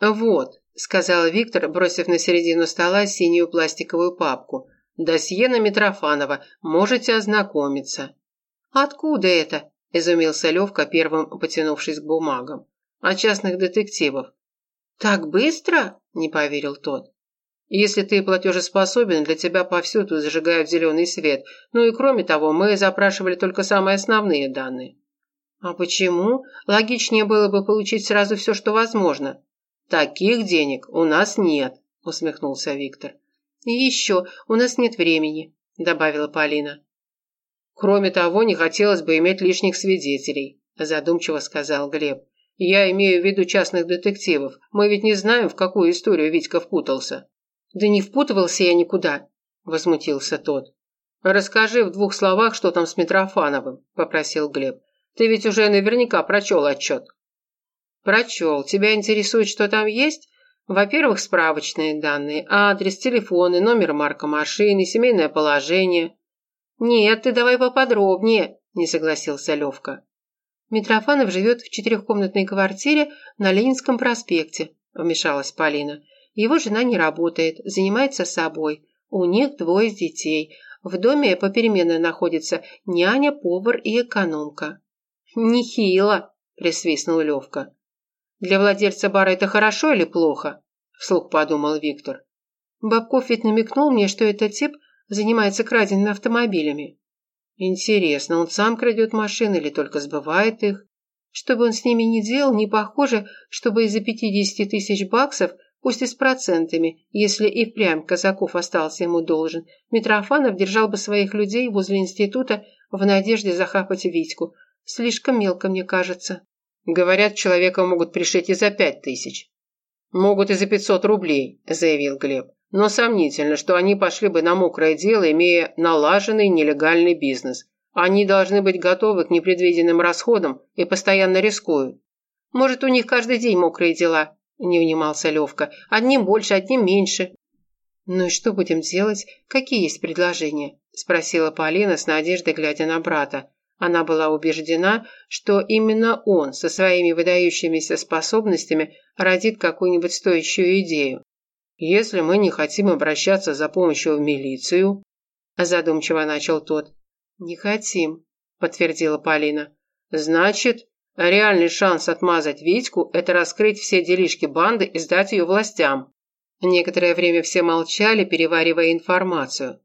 «Вот», – сказал Виктор, бросив на середину стола синюю пластиковую папку. «Досье на Митрофанова. Можете ознакомиться». «Откуда это?» – изумился Левка, первым потянувшись к бумагам. «О частных детективов». «Так быстро?» – не поверил тот. «Если ты платежеспособен, для тебя повсюду зажигают зеленый свет. Ну и кроме того, мы запрашивали только самые основные данные». «А почему? Логичнее было бы получить сразу все, что возможно». «Таких денег у нас нет», – усмехнулся Виктор. «И еще, у нас нет времени», – добавила Полина. «Кроме того, не хотелось бы иметь лишних свидетелей», – задумчиво сказал Глеб. «Я имею в виду частных детективов. Мы ведь не знаем, в какую историю Витька впутался». «Да не впутывался я никуда», – возмутился тот. «Расскажи в двух словах, что там с Митрофановым», – попросил Глеб. «Ты ведь уже наверняка прочел отчет». «Прочел. Тебя интересует, что там есть?» Во-первых, справочные данные, адрес, телефоны, номер марка машины, семейное положение. Нет, ты давай поподробнее, не согласился Левка. Митрофанов живет в четырехкомнатной квартире на Ленинском проспекте, вмешалась Полина. Его жена не работает, занимается собой. У них двое детей. В доме попеременно находятся няня, повар и экономка. «Нехило!» – присвистнул Левка. Для владельца бара это хорошо или плохо? Вслух подумал Виктор. Бабков ведь намекнул мне, что этот тип занимается краденными автомобилями. Интересно, он сам крадет машины или только сбывает их? Что бы он с ними ни делал, не похоже, чтобы из-за 50 тысяч баксов, пусть и с процентами, если и впрямь Казаков остался ему должен, Митрофанов держал бы своих людей возле института в надежде захапать Витьку. Слишком мелко, мне кажется. Говорят, человека могут пришить и за пять тысяч. Могут и за пятьсот рублей, заявил Глеб. Но сомнительно, что они пошли бы на мокрое дело, имея налаженный нелегальный бизнес. Они должны быть готовы к непредвиденным расходам и постоянно рискуют. Может, у них каждый день мокрые дела, не унимался Левка. Одним больше, одним меньше. «Ну и что будем делать? Какие есть предложения?» – спросила Полина с надеждой, глядя на брата. Она была убеждена, что именно он со своими выдающимися способностями родит какую-нибудь стоящую идею. «Если мы не хотим обращаться за помощью в милицию», задумчиво начал тот. «Не хотим», подтвердила Полина. «Значит, реальный шанс отмазать Витьку – это раскрыть все делишки банды и сдать ее властям». Некоторое время все молчали, переваривая информацию.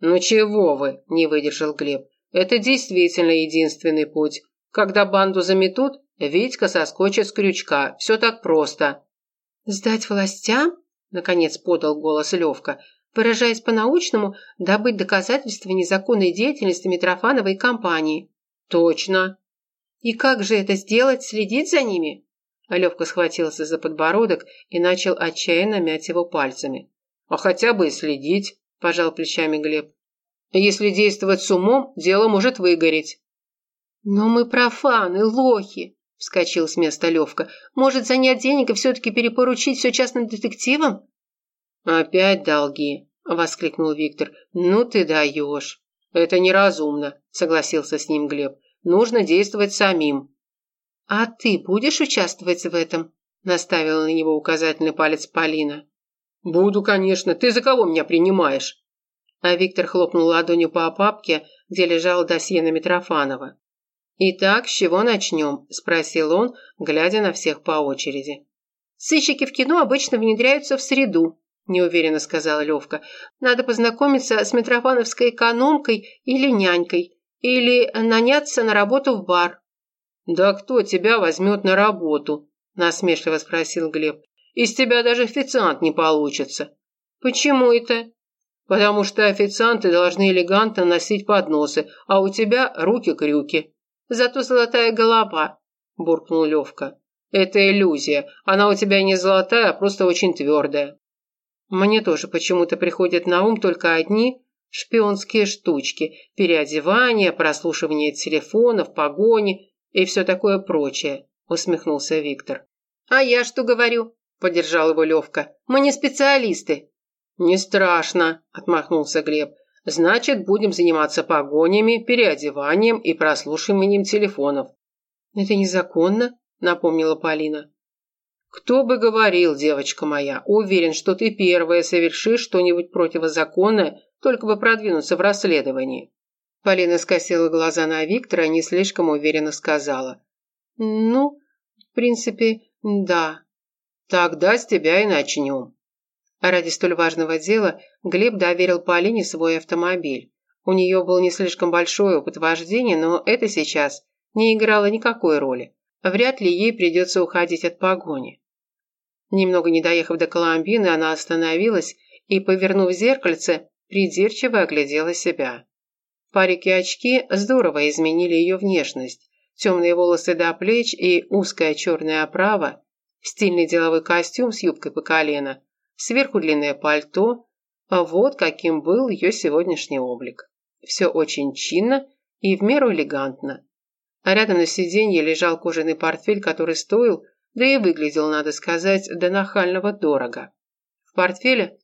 «Ну чего вы?» – не выдержал Глеб. Это действительно единственный путь. Когда банду заметут, Витька соскочит с крючка. Все так просто. «Сдать властям?» – наконец подал голос Левка. Выражаясь по-научному, добыть доказательства незаконной деятельности Митрофановой компании. «Точно!» «И как же это сделать? Следить за ними?» Левка схватился за подбородок и начал отчаянно мять его пальцами. «А хотя бы и следить», – пожал плечами Глеб. Если действовать с умом, дело может выгореть. Но мы профаны, лохи, вскочил с места Левка. Может, занять денег и все-таки перепоручить все частным детективам? Опять долги, воскликнул Виктор. Ну ты даешь. Это неразумно, согласился с ним Глеб. Нужно действовать самим. А ты будешь участвовать в этом? Наставила на него указательный палец Полина. Буду, конечно. Ты за кого меня принимаешь? А Виктор хлопнул ладонью по папке, где лежал досье на Митрофанова. «Итак, с чего начнем?» – спросил он, глядя на всех по очереди. «Сыщики в кино обычно внедряются в среду», – неуверенно сказала Левка. «Надо познакомиться с Митрофановской экономкой или нянькой, или наняться на работу в бар». «Да кто тебя возьмет на работу?» – насмешливо спросил Глеб. «Из тебя даже официант не получится». «Почему это?» Потому что официанты должны элегантно носить подносы, а у тебя руки-крюки. Зато золотая голова, буркнул Левка. Это иллюзия. Она у тебя не золотая, а просто очень твердая. Мне тоже почему-то приходят на ум только одни шпионские штучки, переодевание, прослушивание телефонов, погони и все такое прочее, усмехнулся Виктор. А я что говорю? Поддержал его Левка. Мы не специалисты. «Не страшно», – отмахнулся Глеб. «Значит, будем заниматься погонями, переодеванием и прослушиванием телефонов». «Это незаконно», – напомнила Полина. «Кто бы говорил, девочка моя, уверен, что ты первая совершишь что-нибудь противозаконное, только бы продвинуться в расследовании». Полина скосила глаза на Виктора и не слишком уверенно сказала. «Ну, в принципе, да». «Тогда с тебя и начнем». Ради столь важного дела Глеб доверил Полине свой автомобиль. У нее был не слишком большой опыт вождения, но это сейчас не играло никакой роли. Вряд ли ей придется уходить от погони. Немного не доехав до Коломбины, она остановилась и, повернув зеркальце, придирчиво оглядела себя. Парики и очки здорово изменили ее внешность. Темные волосы до плеч и узкая черная оправа, стильный деловой костюм с юбкой по колено, сверху длинное пальто. А вот каким был ее сегодняшний облик. Все очень чинно и в меру элегантно. А рядом на сиденье лежал кожаный портфель, который стоил да и выглядел, надо сказать, до нахального дорого. В портфеле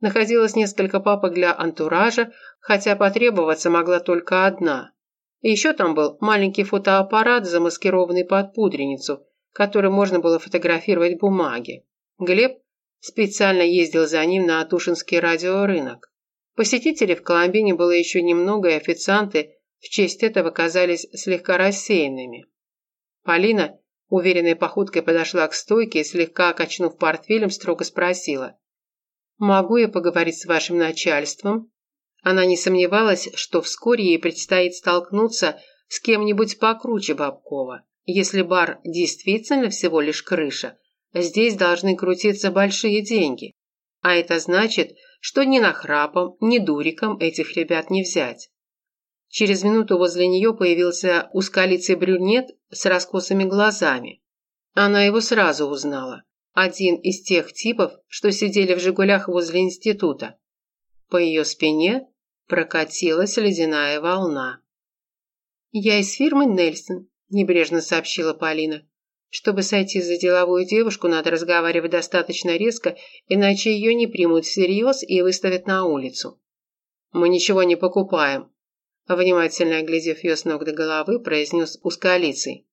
находилось несколько папок для антуража, хотя потребоваться могла только одна. Еще там был маленький фотоаппарат, замаскированный под пудреницу, которым можно было фотографировать бумаги. Глеб специально ездил за ним на Атушинский радиорынок. Посетителей в Коломбине было еще немного, и официанты в честь этого казались слегка рассеянными. Полина Уверенной походкой подошла к стойке и, слегка качнув портфелем, строго спросила. «Могу я поговорить с вашим начальством?» Она не сомневалась, что вскоре ей предстоит столкнуться с кем-нибудь покруче Бабкова. Если бар действительно всего лишь крыша, здесь должны крутиться большие деньги. А это значит, что ни нахрапом, ни дуриком этих ребят не взять. Через минуту возле нее появился узколицый брюнет с раскосыми глазами. Она его сразу узнала. Один из тех типов, что сидели в «Жигулях» возле института. По ее спине прокатилась ледяная волна. «Я из фирмы Нельсон», – небрежно сообщила Полина. «Чтобы сойти за деловую девушку, надо разговаривать достаточно резко, иначе ее не примут всерьез и выставят на улицу». «Мы ничего не покупаем», Внимательно оглядев ее с ног до головы, произнес узколицей.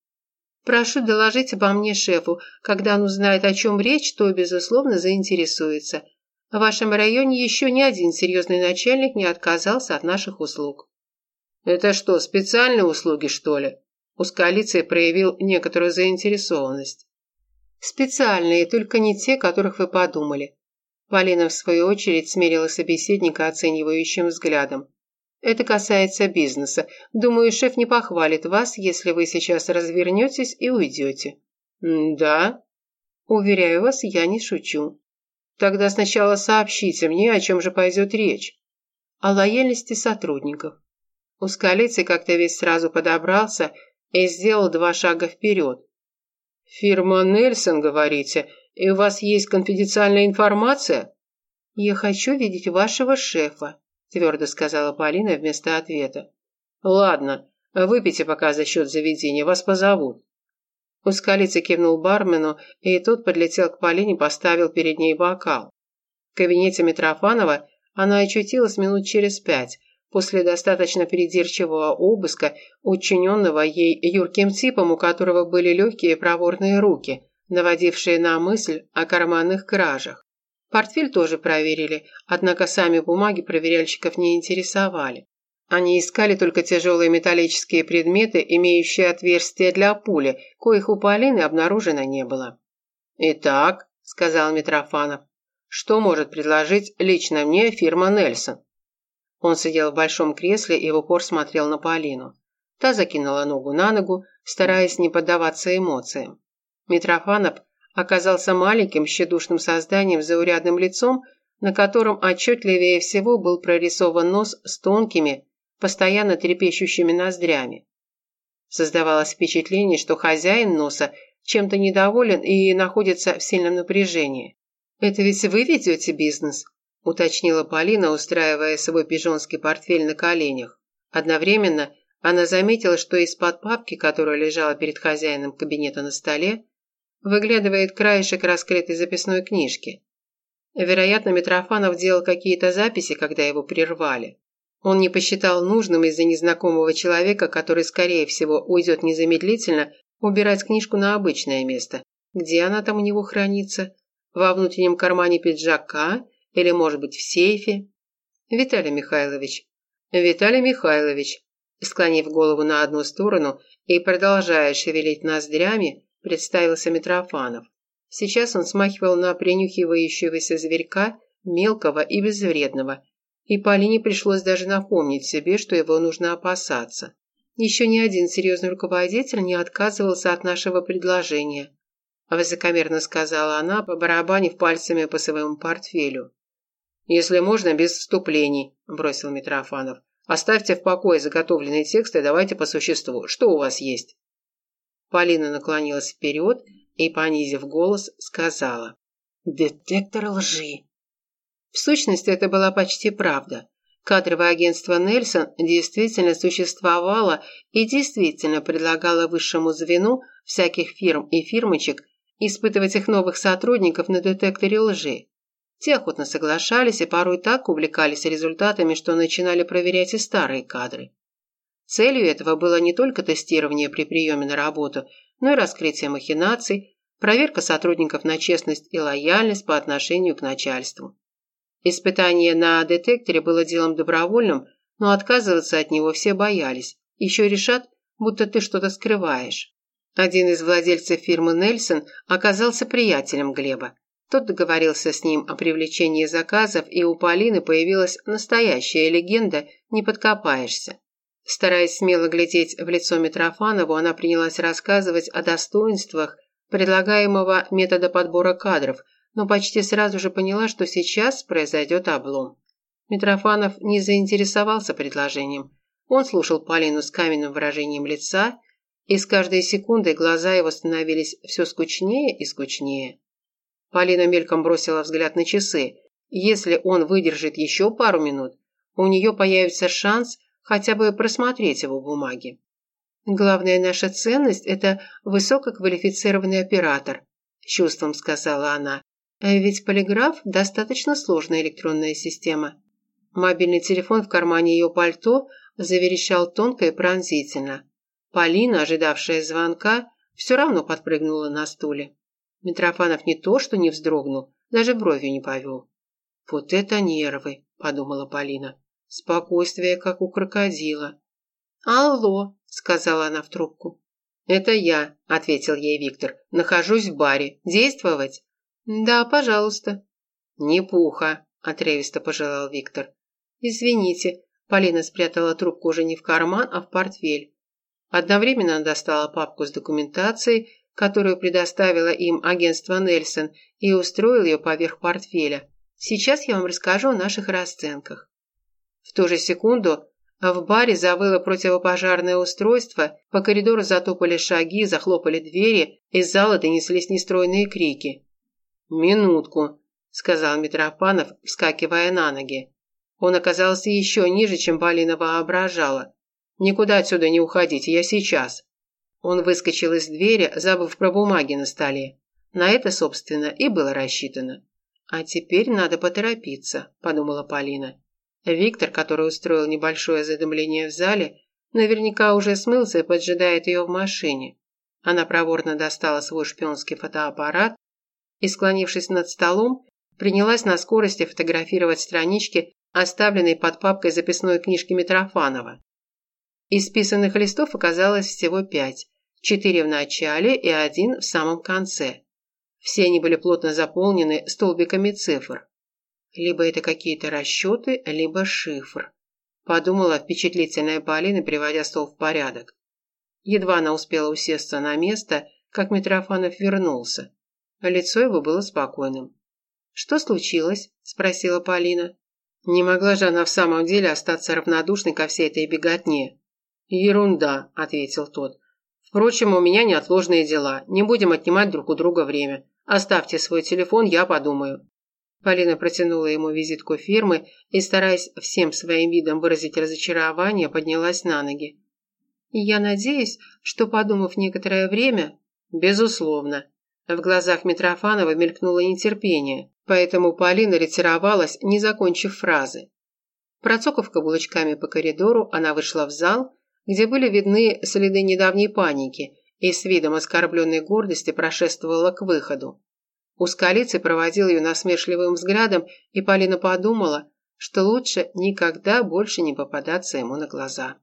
«Прошу доложить обо мне шефу. Когда он узнает, о чем речь, то, безусловно, заинтересуется. В вашем районе еще ни один серьезный начальник не отказался от наших услуг». «Это что, специальные услуги, что ли?» Узколицей проявил некоторую заинтересованность. «Специальные, только не те, которых вы подумали». Полина, в свою очередь, смерила собеседника оценивающим взглядом. Это касается бизнеса. Думаю, шеф не похвалит вас, если вы сейчас развернетесь и уйдете». «Да?» «Уверяю вас, я не шучу». «Тогда сначала сообщите мне, о чем же пойдет речь». «О лояльности сотрудников». Ускалицый как-то весь сразу подобрался и сделал два шага вперед. «Фирма Нельсон, говорите, и у вас есть конфиденциальная информация?» «Я хочу видеть вашего шефа», твердо сказала Полина вместо ответа. «Ладно, выпейте пока за счет заведения, вас позовут». Ускалица кивнул бармену, и тот подлетел к Полине, поставил перед ней бокал. В кабинете Митрофанова она очутилась минут через пять, после достаточно придирчивого обыска, учиненного ей юрким типом, у которого были легкие проворные руки, наводившие на мысль о карманных кражах. Портфель тоже проверили, однако сами бумаги проверяльщиков не интересовали. Они искали только тяжелые металлические предметы, имеющие отверстия для пули, коих у Полины обнаружено не было. «Итак», – сказал Митрофанов, – «что может предложить лично мне фирма Нельсон?» Он сидел в большом кресле и в упор смотрел на Полину. Та закинула ногу на ногу, стараясь не поддаваться эмоциям. Митрофанов оказался маленьким щедушным созданием с заурядным лицом, на котором отчетливее всего был прорисован нос с тонкими, постоянно трепещущими ноздрями. Создавалось впечатление, что хозяин носа чем-то недоволен и находится в сильном напряжении. «Это ведь вы ведете бизнес?» – уточнила Полина, устраивая свой пижонский портфель на коленях. Одновременно она заметила, что из-под папки, которая лежала перед хозяином кабинета на столе, Выглядывает краешек раскрытой записной книжки. Вероятно, Митрофанов делал какие-то записи, когда его прервали. Он не посчитал нужным из-за незнакомого человека, который, скорее всего, уйдет незамедлительно, убирать книжку на обычное место. Где она там у него хранится? Во внутреннем кармане пиджака или, может быть, в сейфе? Виталий Михайлович. Виталий Михайлович, склонив голову на одну сторону и продолжая шевелить ноздрями, представился Митрофанов. Сейчас он смахивал на принюхивающегося зверька, мелкого и безвредного, и Полине пришлось даже напомнить себе, что его нужно опасаться. Еще ни один серьезный руководитель не отказывался от нашего предложения, высокомерно сказала она, побарабанив пальцами по своему портфелю. «Если можно, без вступлений», – бросил Митрофанов. «Оставьте в покое заготовленные тексты и давайте по существу. Что у вас есть?» Полина наклонилась вперед и, понизив голос, сказала. «Детектор лжи». В сущности, это была почти правда. Кадровое агентство «Нельсон» действительно существовало и действительно предлагало высшему звену всяких фирм и фирмочек испытывать их новых сотрудников на детекторе лжи. Те охотно соглашались и порой так увлекались результатами, что начинали проверять и старые кадры. Целью этого было не только тестирование при приеме на работу, но и раскрытие махинаций, проверка сотрудников на честность и лояльность по отношению к начальству. Испытание на детекторе было делом добровольным, но отказываться от него все боялись. Еще решат, будто ты что-то скрываешь. Один из владельцев фирмы «Нельсон» оказался приятелем Глеба. Тот договорился с ним о привлечении заказов, и у Полины появилась настоящая легенда «Не подкопаешься». Стараясь смело глядеть в лицо Митрофанову, она принялась рассказывать о достоинствах предлагаемого метода подбора кадров, но почти сразу же поняла, что сейчас произойдет облом. Митрофанов не заинтересовался предложением. Он слушал Полину с каменным выражением лица, и с каждой секундой глаза его становились все скучнее и скучнее. Полина мельком бросила взгляд на часы. Если он выдержит еще пару минут, у нее появится шанс хотя бы просмотреть его бумаги. «Главная наша ценность – это высококвалифицированный оператор», – чувством сказала она. «А «Ведь полиграф – достаточно сложная электронная система». Мобильный телефон в кармане ее пальто заверещал тонко и пронзительно. Полина, ожидавшая звонка, все равно подпрыгнула на стуле. Митрофанов не то, что не вздрогнул, даже бровью не повел. «Вот это нервы!» – подумала Полина. «Спокойствие, как у крокодила». «Алло!» – сказала она в трубку. «Это я», – ответил ей Виктор. «Нахожусь в баре. Действовать?» «Да, пожалуйста». «Не пуха», – отрывисто пожелал Виктор. «Извините». Полина спрятала трубку уже не в карман, а в портфель. Одновременно достала папку с документацией, которую предоставило им агентство Нельсон, и устроил ее поверх портфеля. Сейчас я вам расскажу о наших расценках. В ту же секунду в баре завыло противопожарное устройство, по коридору затопали шаги, захлопали двери, из зала донеслись нестройные крики. «Минутку», – сказал Митрофанов, вскакивая на ноги. Он оказался еще ниже, чем Полина воображала. «Никуда отсюда не уходите, я сейчас». Он выскочил из двери, забыв про бумаги на столе. На это, собственно, и было рассчитано. «А теперь надо поторопиться», – подумала Полина. Виктор, который устроил небольшое задымление в зале, наверняка уже смылся и поджидает ее в машине. Она проворно достала свой шпионский фотоаппарат и, склонившись над столом, принялась на скорости фотографировать странички, оставленные под папкой записной книжки Митрофанова. Из списанных листов оказалось всего пять, четыре в начале и один в самом конце. Все они были плотно заполнены столбиками цифр. Либо это какие-то расчеты, либо шифр. Подумала впечатлительная Полина, приводя стол в порядок. Едва она успела усесться на место, как Митрофанов вернулся. Лицо его было спокойным. «Что случилось?» – спросила Полина. Не могла же она в самом деле остаться равнодушной ко всей этой беготне. «Ерунда», – ответил тот. «Впрочем, у меня неотложные дела. Не будем отнимать друг у друга время. Оставьте свой телефон, я подумаю». Полина протянула ему визитку фирмы и, стараясь всем своим видом выразить разочарование, поднялась на ноги. «Я надеюсь, что, подумав некоторое время...» «Безусловно». В глазах Митрофанова мелькнуло нетерпение, поэтому Полина ретировалась, не закончив фразы. Процокав каблучками по коридору, она вышла в зал, где были видны следы недавней паники, и с видом оскорбленной гордости прошествовала к выходу. Ускалицый проводил ее насмешливым взглядом, и Полина подумала, что лучше никогда больше не попадаться ему на глаза.